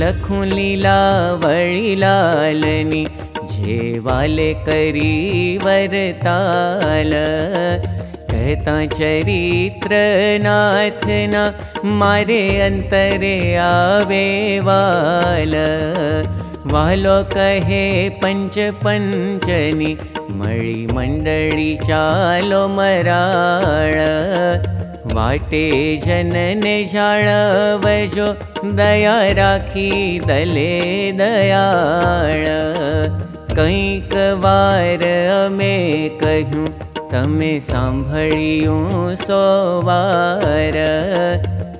लखु लीला जेवाले करी वरताल। कहता चरित्र नाथना मारे अंतरे आवे वाल। वालो कहे पंच पंचनी मळी मंडळी चालो मराळ वाटे जनने जाळवजो दया राखी दले दयाळ કંઈક વાર અમે કહ્યું તમે સાંભળ્યું સો વાર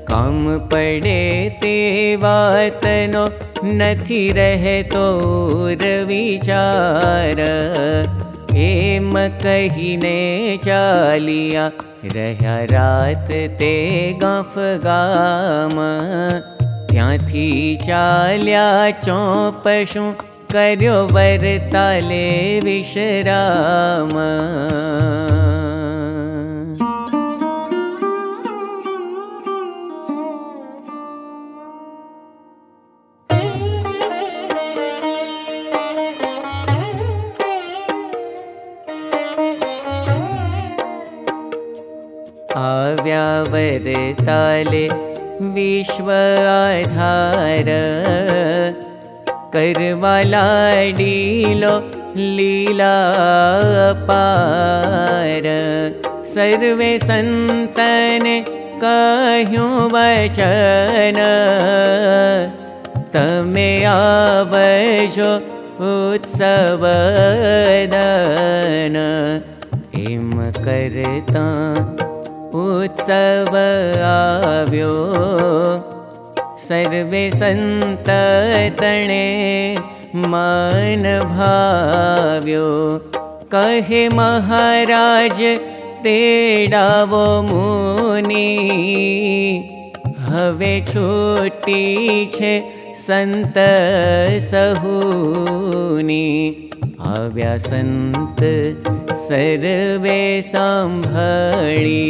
કામ પડે તે વાતનો નથી રહેતો વિચાર ने चलिया रात ते गाफ गा म्याल्या चो पशु करो वरताले विशरा करताले विश्व धारवाला डीलो लीला पार। सर्वे सन्तन कहो वचन। तमे आवजो उत्सवदन इम करता उत्सव आव्यो। सर्वे सन्ततणे मन भाव्यो कहे महाराज तेडावो मुनि। हवे छोटी छे संत सहुनी संत सर्वे सांभळी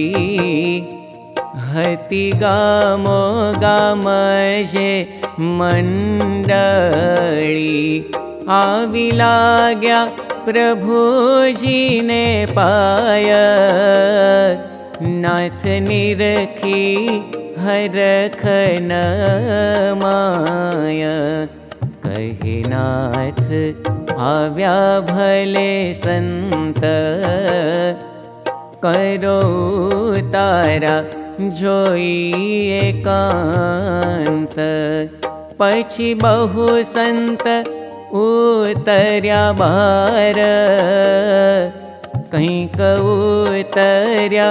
हति गामो गामजे मण्डळी। आविलाग्या प्रभुजीने पाय नाथ निरखी हरखन माय कहिनाथ आव्या भले सन्त करो तारा जोई कन्त पछि बहु सन्त उतर्या बार। कैक उतर्या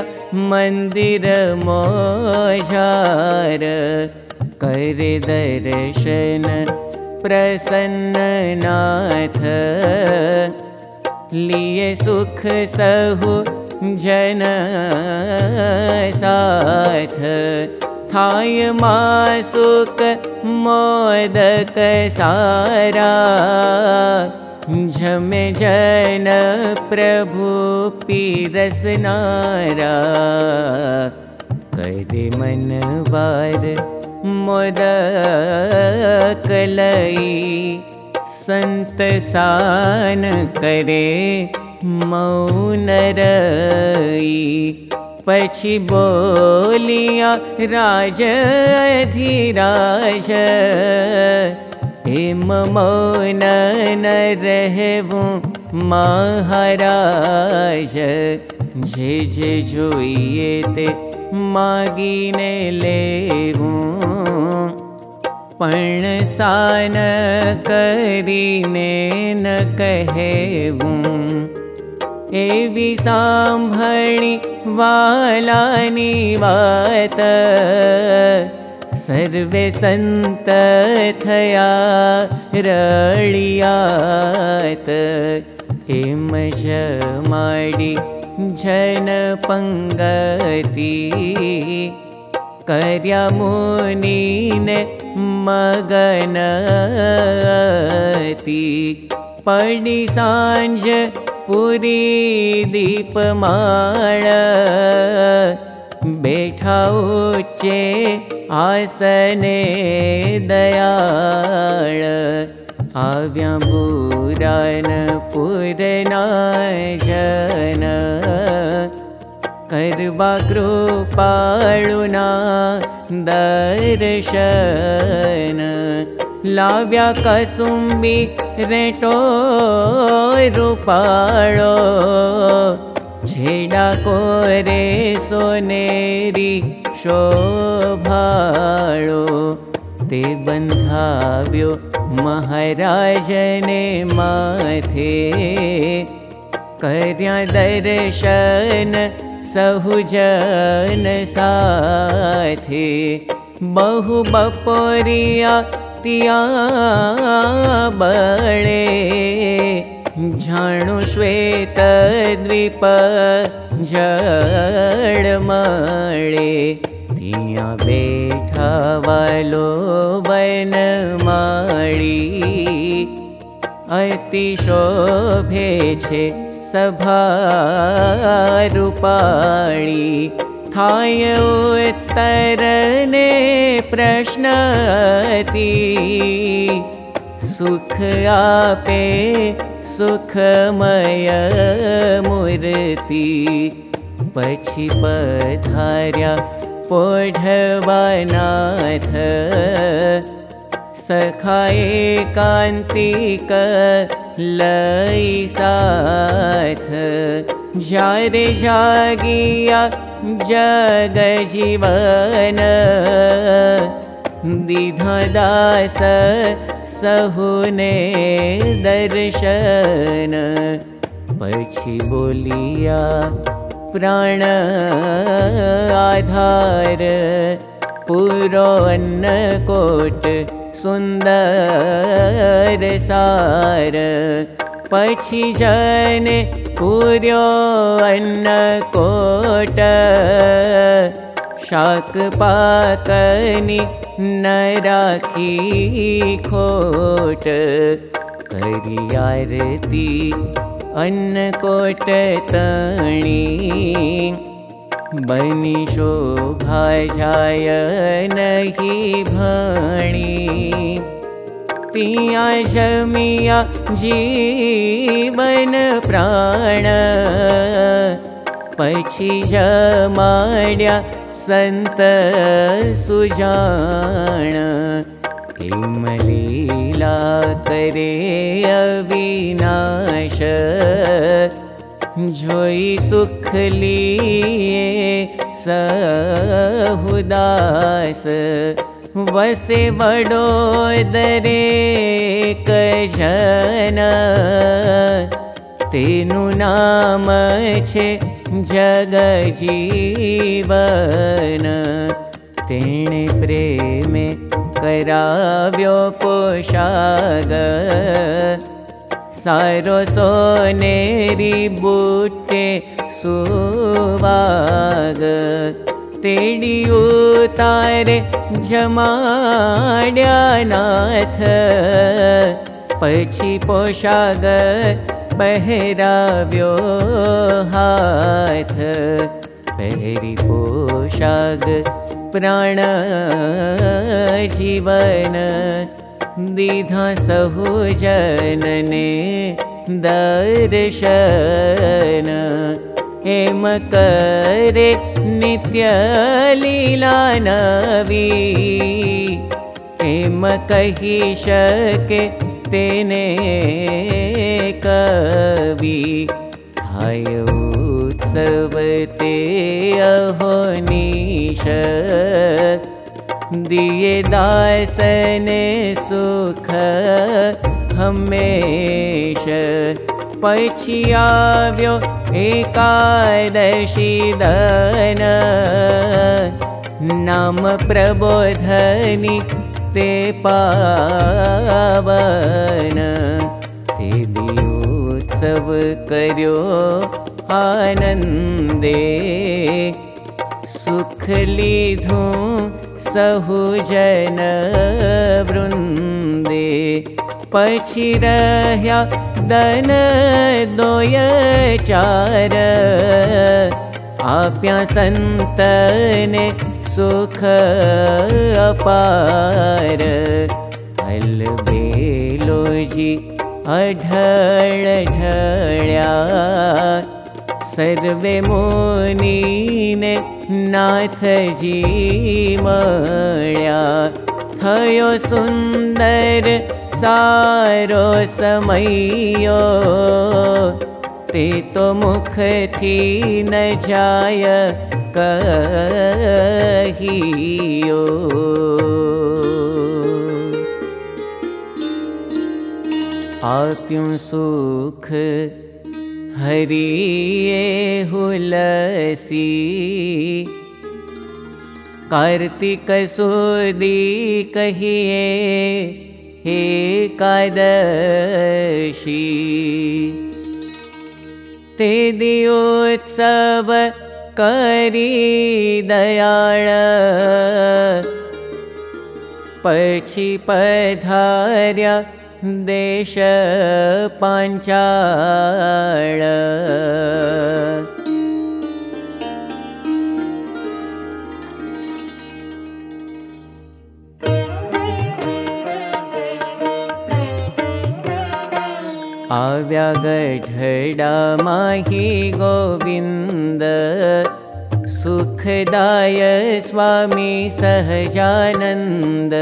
मन्दिर मोझार। जार दर्शन प्रसन्ननाथ। लिए सुख सहु जन जनसाय मा सुख मोदक सारा। झम जन प्रभु पीरसनारा मनवार मोदक लई संत सान करे मौनरई। पछी बोलिया राज धीराज न जे जे जोइए ते मागीने लेवूँ पण सान करीने न कहेवूँ। एवी साम्भणि वालानि वात सर्वे सन्त थया रळियात। हेम जमाडि जन पङ्गति कर्या मुनीने मगनति पडि साञ्ज पुरी दीपमाळ बैठा उच्चे आसने दयाळ आव्या पुराण पुरना जन करवा कृपाळुना दर्शन। लाव्या कसुम्बी रेटो रूपाळो छेडा कोरे सोनेरी शोभाळो ते बंधाव्यो महाराजने माथे। कर्या दर्शन सहुजन साथे। बहु बपोरिया तिया बळे झाणु श्वेत द्वीप जळमळे तिया बेठा वालो वन माळी। अति शोभे थाय उत्तरने प्रश्नती। सुख आपे मूर्ति पछी पधार्या पोढवानाथ। सखाए कान्तिक लई साथ। जारे जागिया जग जीवन। दास सहुने दर्शन। पछी बोलिया प्राण आधार। पुरो अन्न कोट सुन्दर सार। पछी जने पूर्यो अन्न कोट शाक पाकनी न राखी खोट करी आरती अन्न कोट तणी बनी शोभा जाय नहीं भणी पिया जमिया जीवन प्राण। पछी जमाड्या सुजान हिमलीला करे अविनाश। जोई सुख लिए सहुदास। वसे वडो दरे कजन। तेनु नाम छे जग जीवन तेणे प्रेमे कराव्यो पोशाग। सारो सोनेरी बूटे सुवाग। तेडी उतारे जमाड्या नाथ। पछी पोशाग पहराव्यो हाथ पहरी पोशाग प्राण जीवन दीधा सहुजनने दर्शन हेम करे नित्य लीला नवी हेम कही शके कवि हाय उत्सव ते अहोनीश दिए दासने सुख हमेश। पछी आव्यो एकादशी दन। नाम प्रबोधनी ते पावन दियोत्सव कर्यो आनन्दे। सुख लीधुं सहुजन वृन्दे। पछी रह्या दन दोय चार। आप्या सुख अपार। हल बेलोजी अढळ ढळ्या. सर्वे मुनीने नाथजी मळ्या. थयो सुन्दर सारो समयो. ते तो थी न जाय कहियो आप्यूं सुख हरिये हुलसी। कार्तिक सुदी कहिए हे ते दियोत्सव करी दयाळ। पछी पधार्या देश पाञ्चाळ आव्या गढडा माही गोविन्द सुखदाय स्वामी सहजानन्द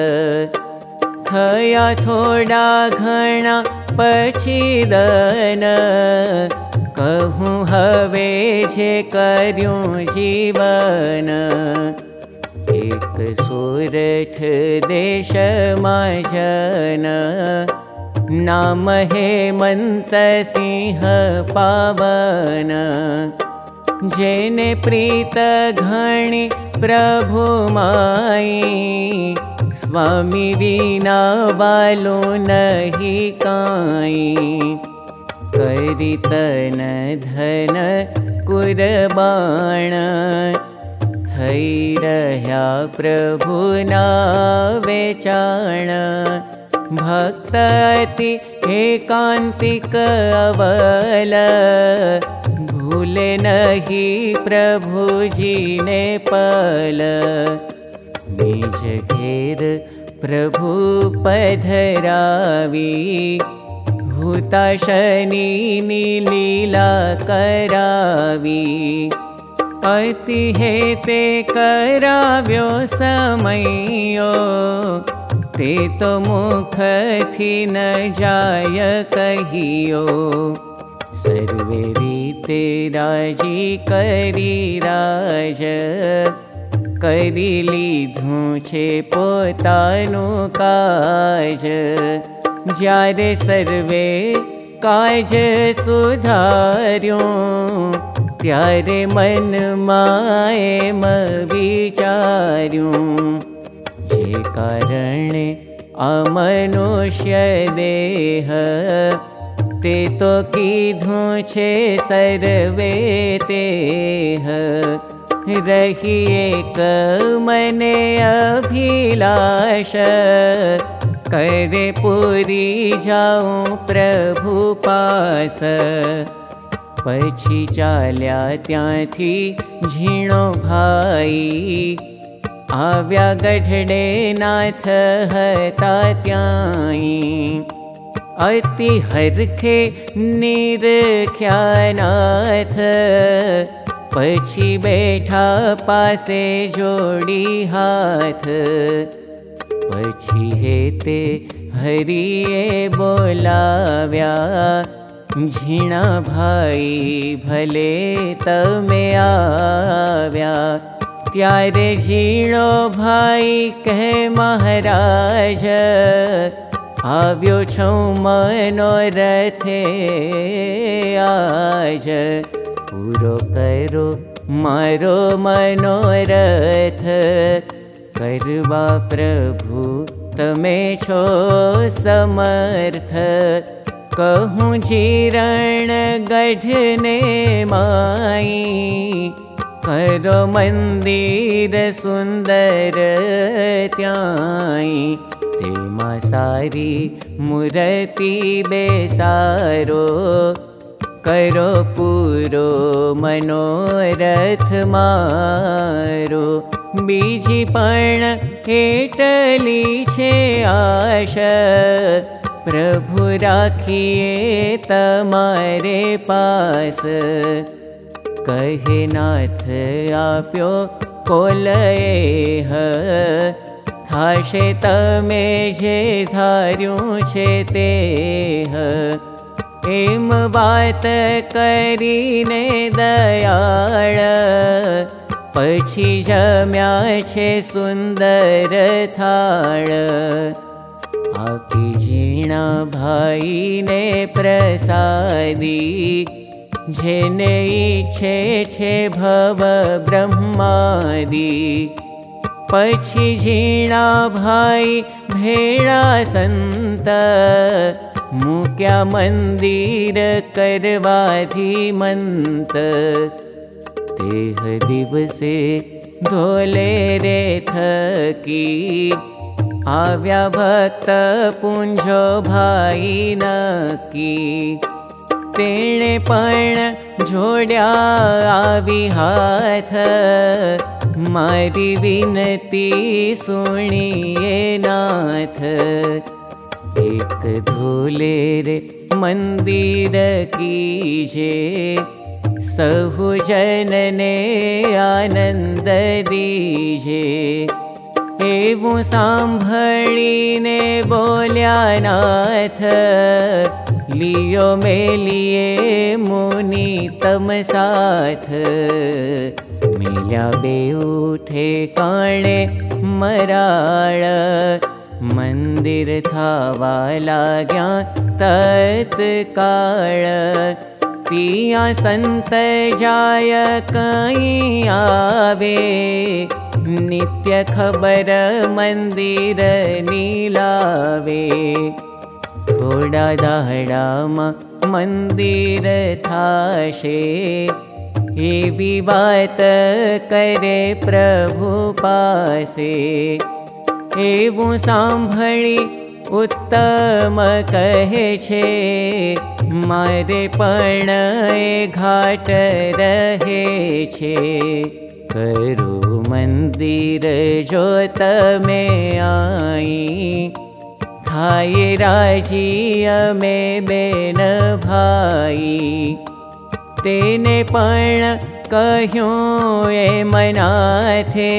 थया थोडा घणा पछिदन कहूँ हवे जे कर्यूं जीवन। एक सुरठ देश जन नाम हे मन्त सिंह पावन। जेने प्रीत घणी प्रभु माई स्वामी विना बालो नहि काई। करितन धन कुरबाण। थै रह्या प्रभुना वेचाण भक्तति एकान्तिक अवल। भूले नहि प्रभुजीने पल निज घेर प्रभु पधरावी। हुता शनि लीला करावी। अति हेते कराव्यो समयो। ते तो मुख न जाय कहियो। सर्वे रीते राजी करी राज करी लीधुं छे पोतानु काज ज्यारे सर्वे काज सुधार्यो त्यारे मन माए म विचार्यो। जे कारणे अमनुष्य देह ते तो कीधुं छे सर्वे तेह मने अभिलाष। करे पूरी जाऊं प्रभु पास। पछी चाल्या त्यांथी झीणो भाई। आव्या गढ़डे नाथ हता त्याई। अति हरखे निरख्या नाथ પછી બેઠા પાસે જોડી હાથ. પછી હેતે હરિએ બોલાવ્યા ઝીણા ભાઈ ભલે તમે આવ્યા. ત્યારે ઝીણો ભાઈ કહે મહારાજ આવ્યો છું મનો રથે આજ. પૂરો કરો મારો મનોરથ કરવા પ્રભુ તમે છો સમર્થ કહું જીરણ ગઢને માઈ કરો મંદિર સુંદર ત્યાંય तेमा सारी मूर्ति बेसारो करो पूरो मनोरथ मारो। बीजी छे आश। प्रभु राखिए तमारे पास। कहे नाथ आप्यो कोलए थाशे तमे ते म बात कीने दयाल पशि जम्या सन्दरसा झीणा भा ने प्रसादिव ब्रह्मादि। पशी झीणा भा भेणा सन्त मुक्या मन्दिर करवाधि मन्त तेह दिवसे धोले रे थकी। आव्या भक्त पुञ्जो भाई नकी। तेणे पण जोड्या आवी हाथ। मारी विनती भाड्यानति नाथ। एक धूले रे मंदिर कीजे सहु जनने आनंद दीजे एवं सांभळीने बोल्या नाथ लियो मेलिए मुनि तम साथ मिल्या बे उठे काणे मराळ लाग्या तत्काळ संत जाय आवे नित्य खबर मंदिर नीलावे थोड़ा दाहड़ा मंदिर थाशे एवी बात करे प्रभु पासे एवं सांभळी उत्तम कहे छे मारे पण घाट रहे छे। करू मंदिर जो तमे आई थाये राजी अमे बेन भाई। तेने पण कह्यो ए मनाथे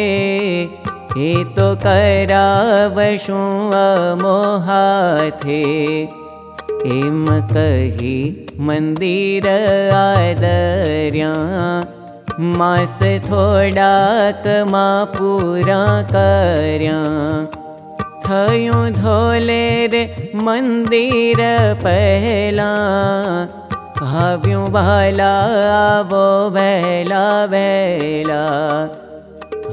એ તો કરાવશું અમોહાથે એમ કહી મંદિર આદર્યા માસ થોડાકમાં પૂરા કર્યા થયું ધોલે રે મંદિર પહેલાં ભાવ્યું ભાલા આવો વહેલા વહેલા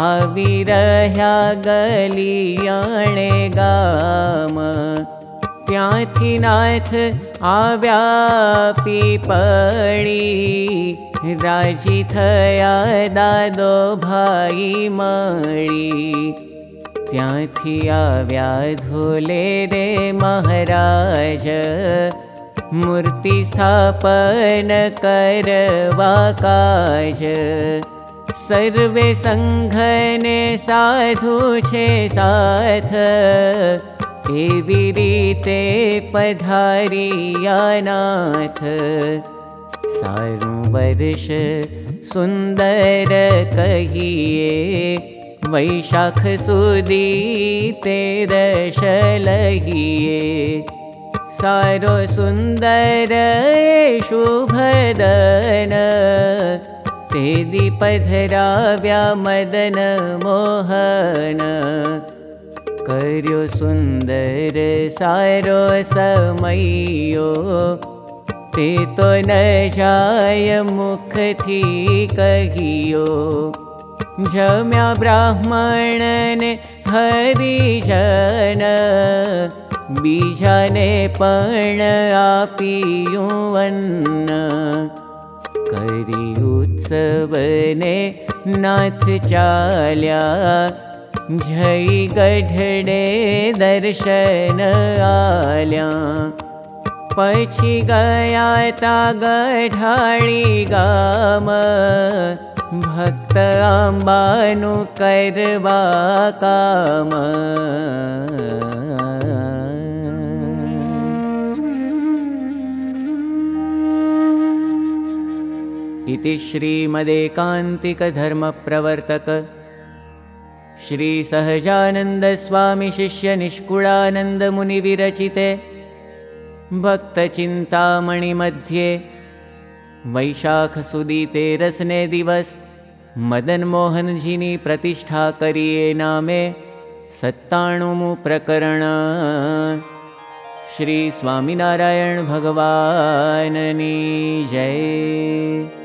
आविरह्या गलियाणे गाम त्याथी नाथ आव्या पीपड़ी राजी थया दादो भाई मड़ी त्याथी आव्या धोले रे महाराज। मूर्ति स्थापन करवा काज सर्वे सङ्घने साधु एवी रीते पधारियानाथ। सारु वर्ष सुन्दर कहिए वैशाख तेरश लहिए। सारो सुन्दर शुभदन पधराव्या मदन मोहन। कर्यो सुन्दर सारो समयो। ते तो न जाय मुखथी कहियो। जम्या ब्राह्मणने हरिजन बीजाने पण आपियुवन्न करि उत्सवने नाथ चाल्या जय गढडे दर्शन आल्या। पछी गया ता गढाळी गाम भक्त अम्बानु करवा काम इति श्रीमदेकान्तिकधर्मप्रवर्तक। श्रीसहजानन्दस्वामिशिष्यनिष्कुलानन्दमुनिविरचिते। भक्तचिन्तामणिमध्ये वैशाखसुदीते रसने दिवस। मदनमोहनजीनी प्रतिष्ठा करिये नामे सत्ताणुमु प्रकरण श्री स्वामिनारायण भगवाननी जय